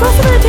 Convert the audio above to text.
どうす。る